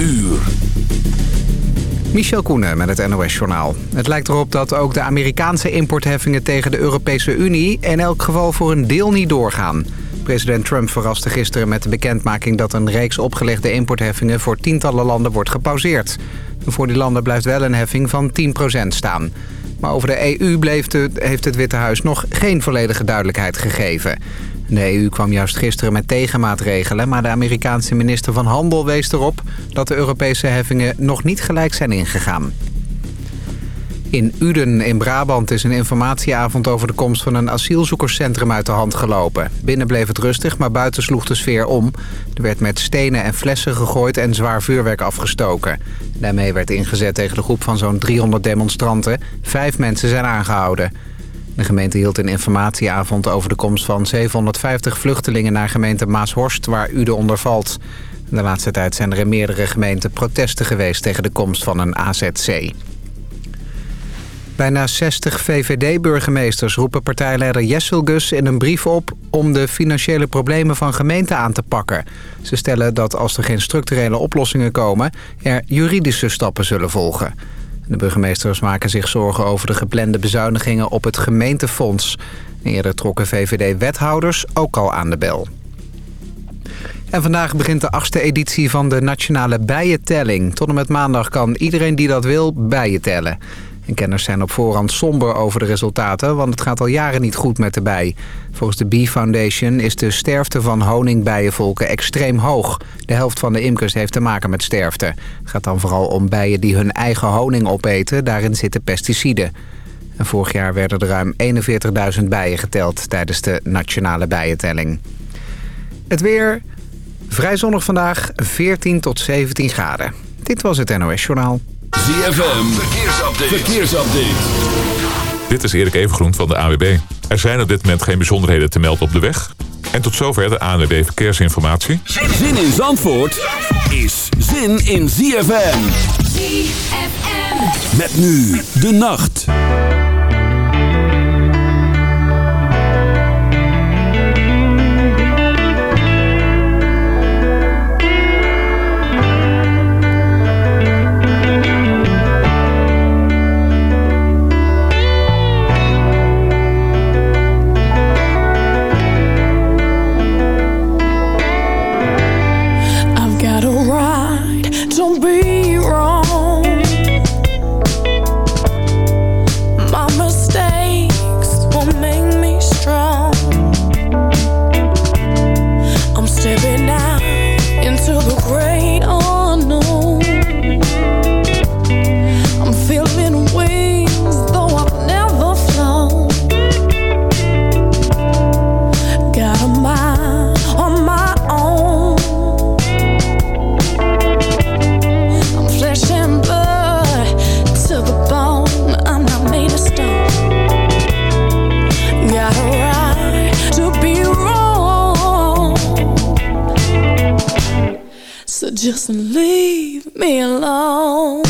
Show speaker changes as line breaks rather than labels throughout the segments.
uur.
Michel Koenen met het NOS-journaal. Het lijkt erop dat ook de Amerikaanse importheffingen tegen de Europese Unie... in elk geval voor een deel niet doorgaan. President Trump verraste gisteren met de bekendmaking... dat een reeks opgelegde importheffingen voor tientallen landen wordt gepauzeerd. voor die landen blijft wel een heffing van 10% staan. Maar over de EU bleef heeft het Witte Huis nog geen volledige duidelijkheid gegeven. De EU kwam juist gisteren met tegenmaatregelen... maar de Amerikaanse minister van Handel wees erop... dat de Europese heffingen nog niet gelijk zijn ingegaan. In Uden in Brabant is een informatieavond over de komst van een asielzoekerscentrum uit de hand gelopen. Binnen bleef het rustig, maar buiten sloeg de sfeer om. Er werd met stenen en flessen gegooid en zwaar vuurwerk afgestoken. Daarmee werd ingezet tegen de groep van zo'n 300 demonstranten. Vijf mensen zijn aangehouden. De gemeente hield een informatieavond over de komst van 750 vluchtelingen naar gemeente Maashorst, waar Uden onder valt. De laatste tijd zijn er in meerdere gemeenten protesten geweest tegen de komst van een AZC. Bijna 60 VVD-burgemeesters roepen partijleider Jesselgus in een brief op... om de financiële problemen van gemeenten aan te pakken. Ze stellen dat als er geen structurele oplossingen komen... er juridische stappen zullen volgen. De burgemeesters maken zich zorgen over de geplande bezuinigingen op het gemeentefonds. Eerder trokken VVD-wethouders ook al aan de bel. En vandaag begint de achtste editie van de Nationale Bijentelling. Tot en met maandag kan iedereen die dat wil bijen tellen. En kenners zijn op voorhand somber over de resultaten... want het gaat al jaren niet goed met de bij. Volgens de Bee Foundation is de sterfte van honingbijenvolken extreem hoog. De helft van de imkers heeft te maken met sterfte. Het gaat dan vooral om bijen die hun eigen honing opeten. Daarin zitten pesticiden. En vorig jaar werden er ruim 41.000 bijen geteld... tijdens de nationale bijentelling. Het weer... Vrij zonnig vandaag, 14 tot 17 graden. Dit was het NOS Journaal.
ZFM, verkeersupdate. verkeersupdate.
Dit is Erik Evengroen van de AWB. Er zijn op dit moment geen bijzonderheden te melden op de weg. En tot zover de ANWB Verkeersinformatie.
Zin in Zandvoort is zin in ZFM.
ZFM.
Met nu de nacht.
The
me
unknown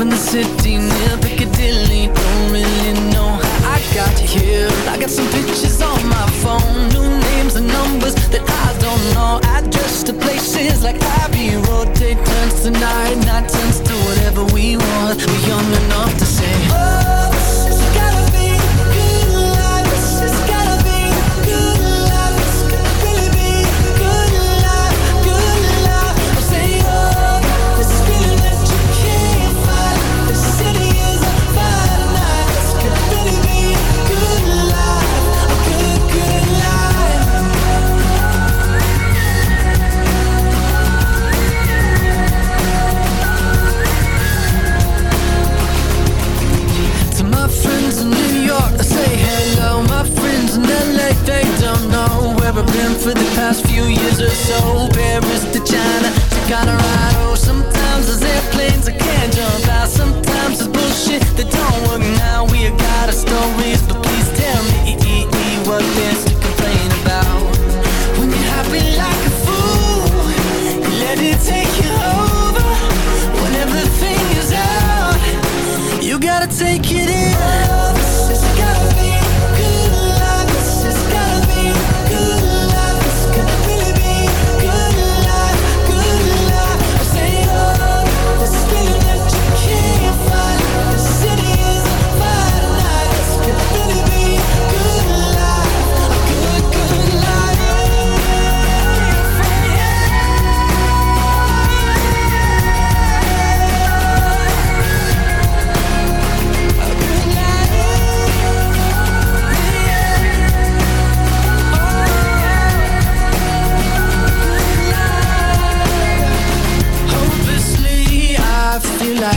In the city near Piccadilly. Don't really know how I got here. I got some pictures on my phone New names and numbers that I don't know. Address to places like Abbey Road. Day turns to night, night turns to whatever we want. We're young enough to say so. Paris to China to Colorado. Sometimes there's airplanes I can't jump out. Sometimes it's bullshit that don't work now. We got our stories, but please tell me what there's to complain about. When you're happy like a fool, let it take you over. When everything is out. You gotta take it in.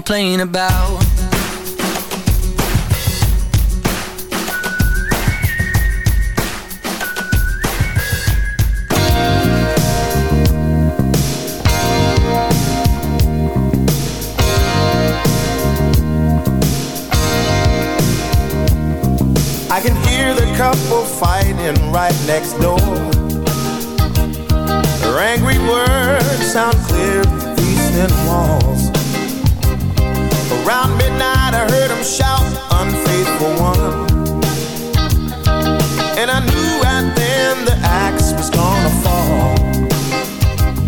Complain about.
I can hear the couple fighting right next door. Their angry words sound clear through these thin walls. Around midnight, I heard them shout, Unfaithful one. And I knew right then the axe was gonna fall.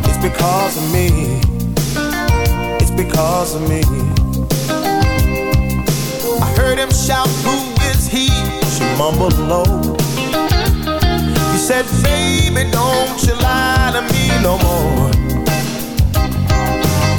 It's because of me. It's because of me. I heard him shout, Who is he? She mumbled low. He said, Baby, don't you lie to me no more.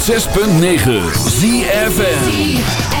106.9 ZFN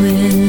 moment,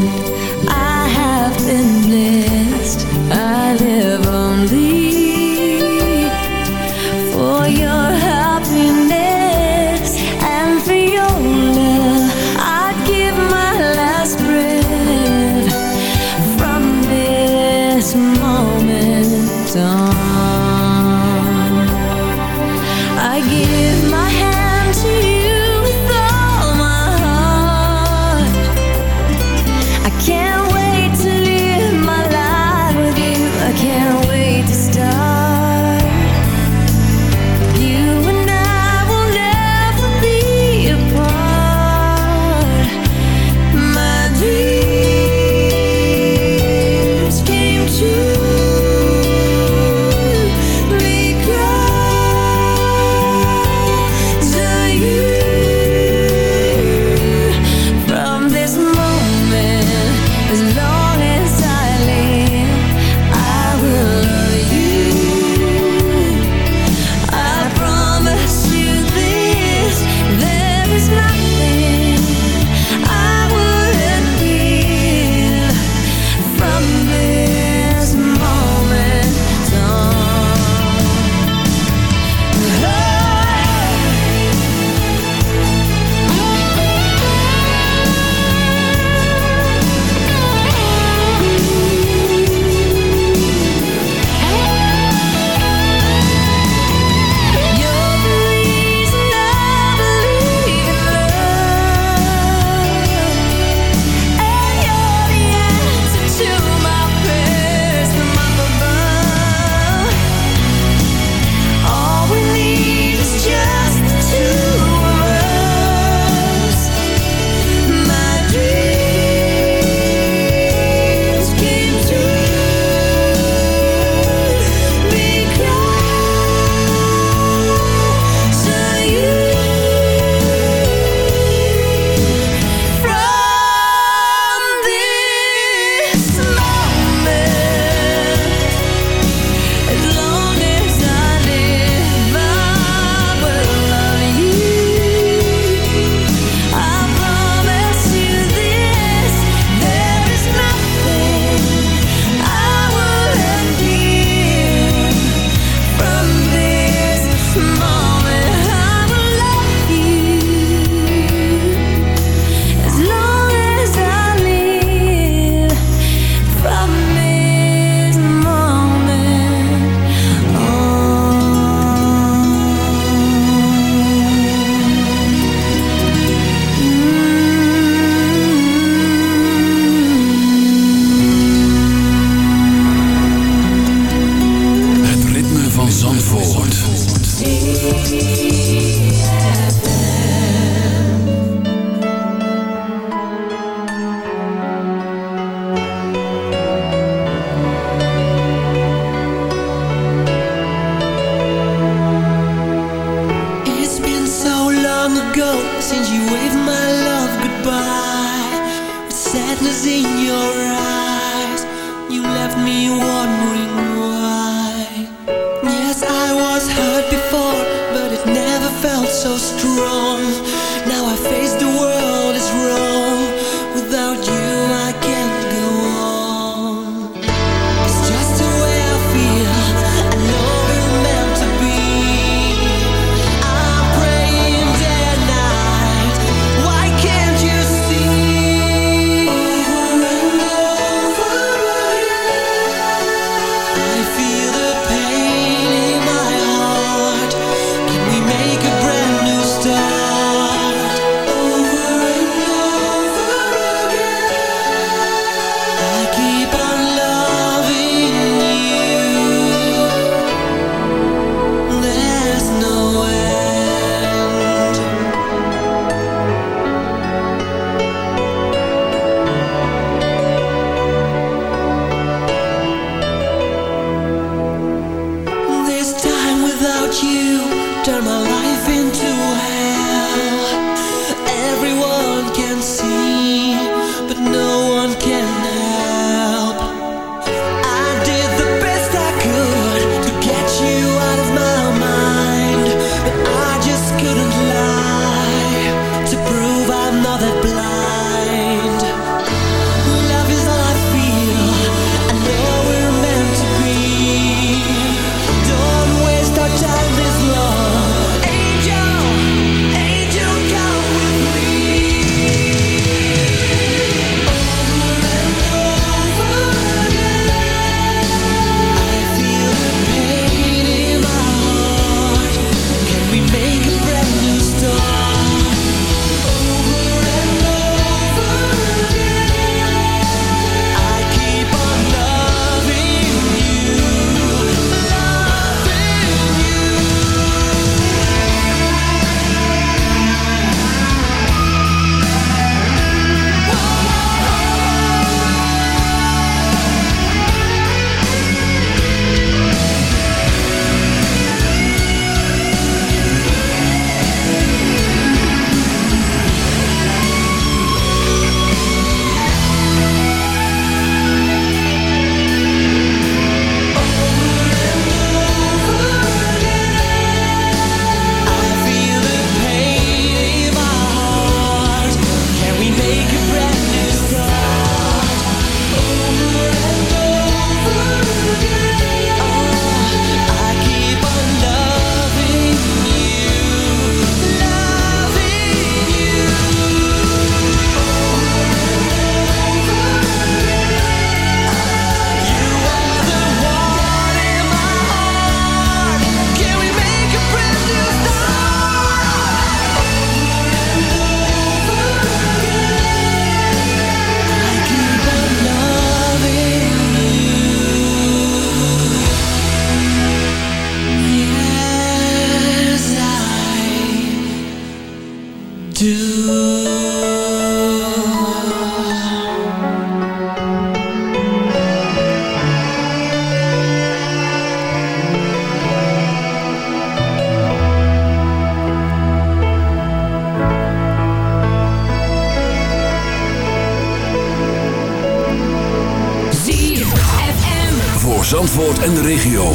en de regio.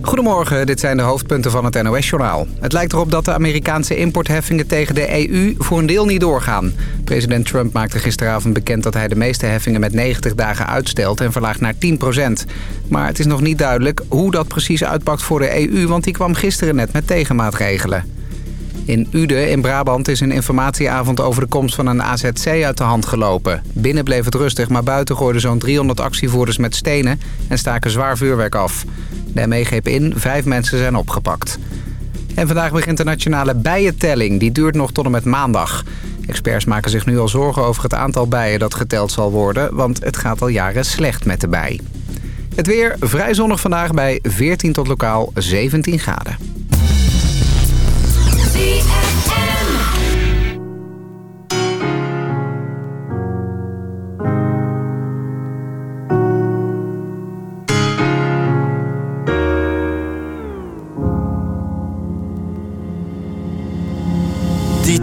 Goedemorgen, dit zijn de hoofdpunten van het NOS-journaal. Het lijkt erop dat de Amerikaanse importheffingen tegen de EU voor een deel niet doorgaan. President Trump maakte gisteravond bekend dat hij de meeste heffingen met 90 dagen uitstelt en verlaagt naar 10% Maar het is nog niet duidelijk hoe dat precies uitpakt voor de EU, want die kwam gisteren net met tegenmaatregelen. In Uden in Brabant is een informatieavond over de komst van een AZC uit de hand gelopen. Binnen bleef het rustig, maar buiten gooiden zo'n 300 actievoerders met stenen en staken zwaar vuurwerk af. De ME greep in, vijf mensen zijn opgepakt. En vandaag begint de nationale bijentelling. Die duurt nog tot en met maandag. Experts maken zich nu al zorgen over het aantal bijen dat geteld zal worden... want het gaat al jaren slecht met de bij. Het weer vrij zonnig vandaag bij 14 tot lokaal 17 graden.
be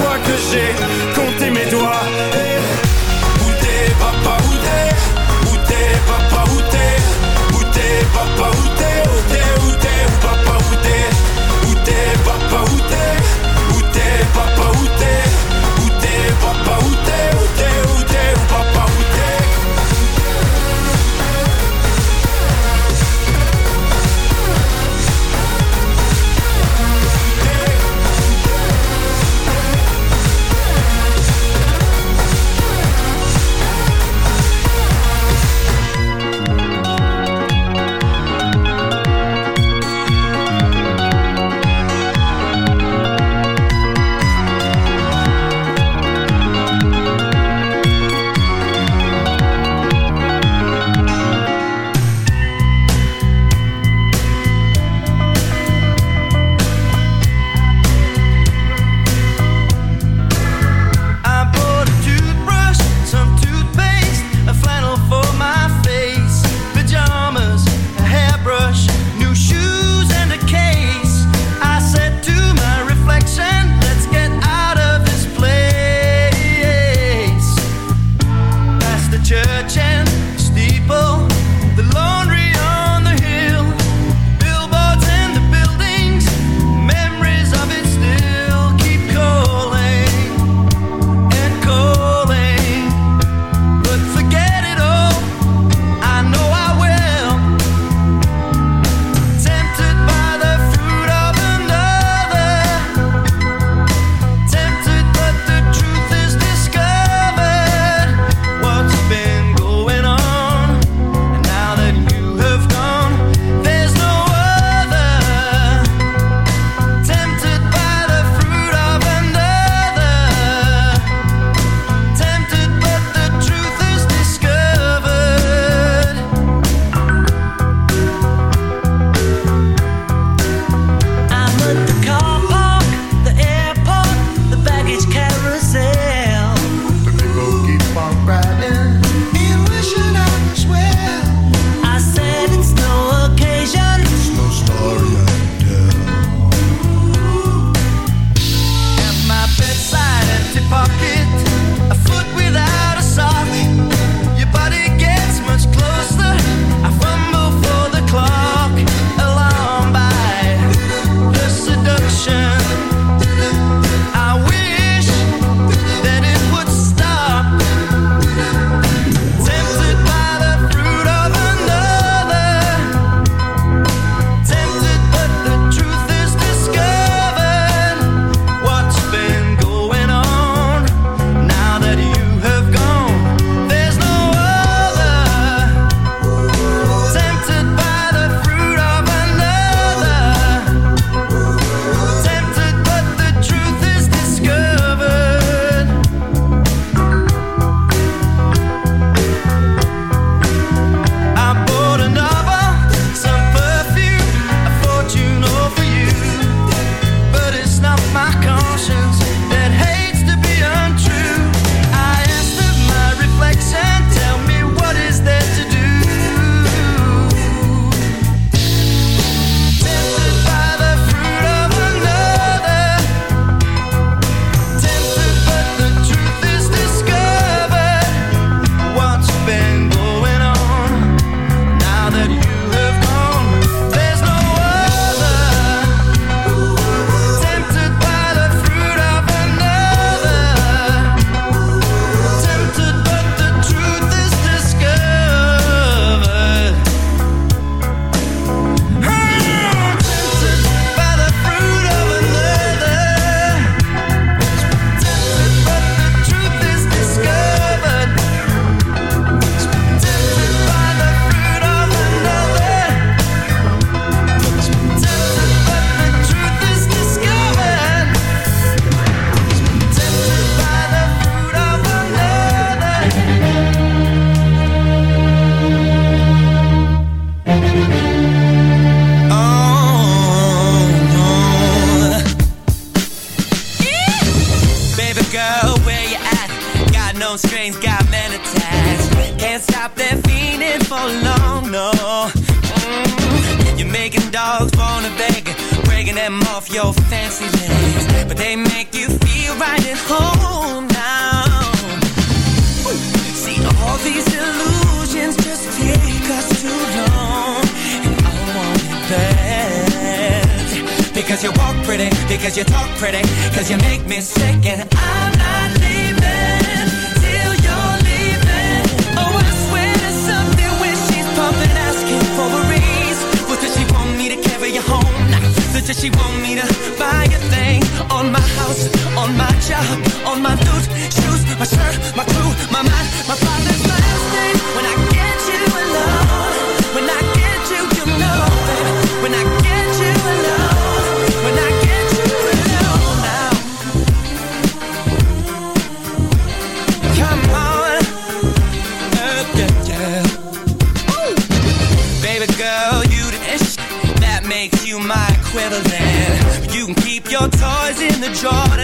fois que j'ai compté mes doigts.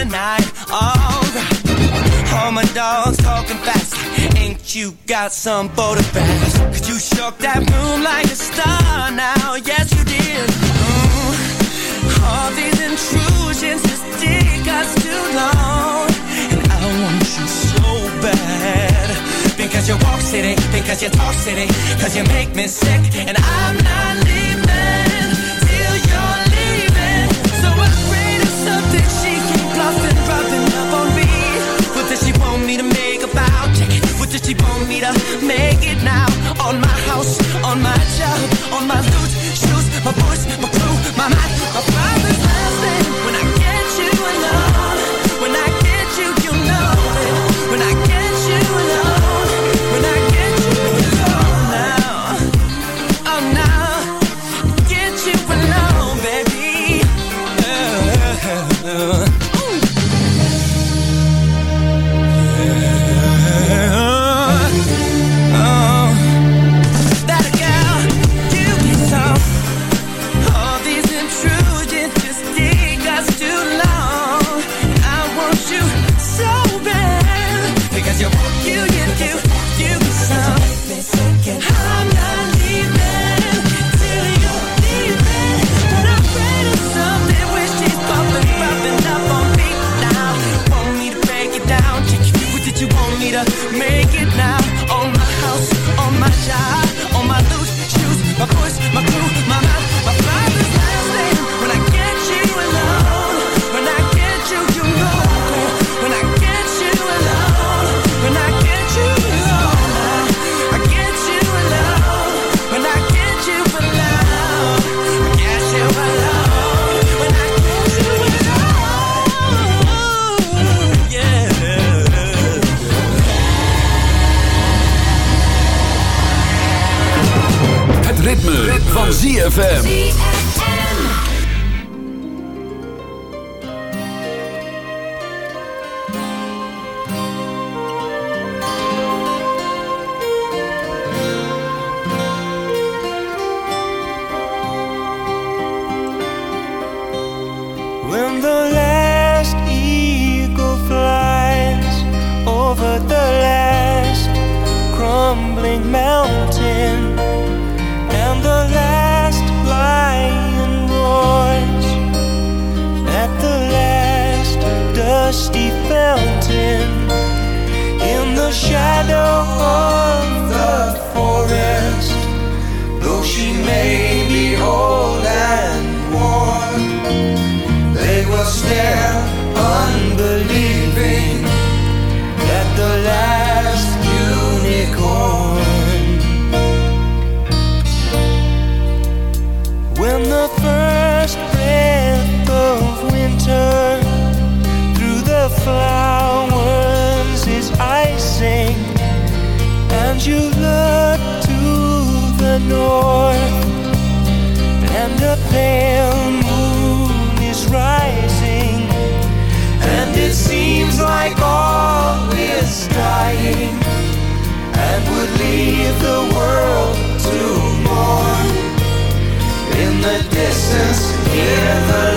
tonight. Oh, all my dogs talking fast. Ain't you got some boat of? Cause you shook that room like a star now. Yes, you did. Mm. All these intrusions just take us too long. And I want you so bad. Because you walk city, because you talk city, because you make me sick, and I'm not leaving. that you want me to make it now? On my house, on my job, on my
loot dying and would leave the world to mourn. In the distance, hear the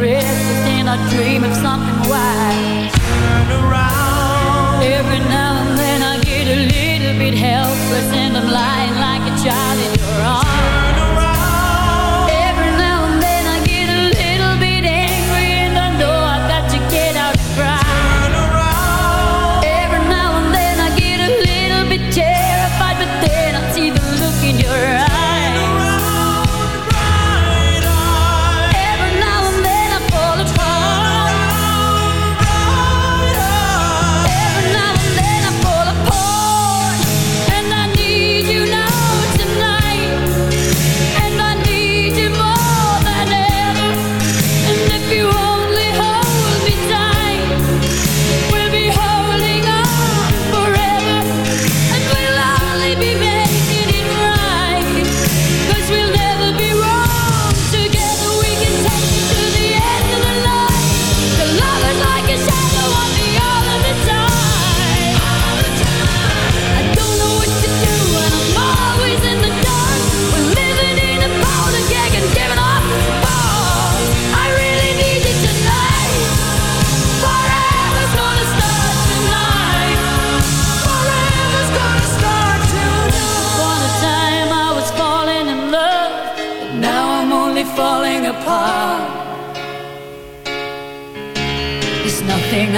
restless and I dream of something wise.
Turn around.
Every now and then I get
a little bit helpless and I'm lying like a child.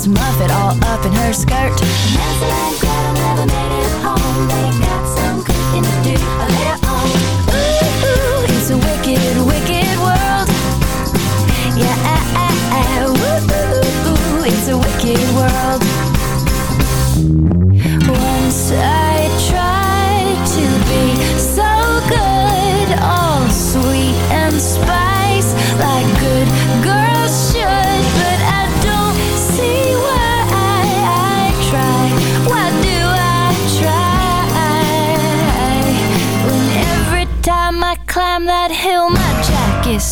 Miss Muffet all up in her skirt. Hansel and Gretel never made it home. They got some cooking to do later on. Ooh, it's a wicked, wicked world. Yeah, ah, ah, ah. ooh, ooh, it's a wicked world. Once I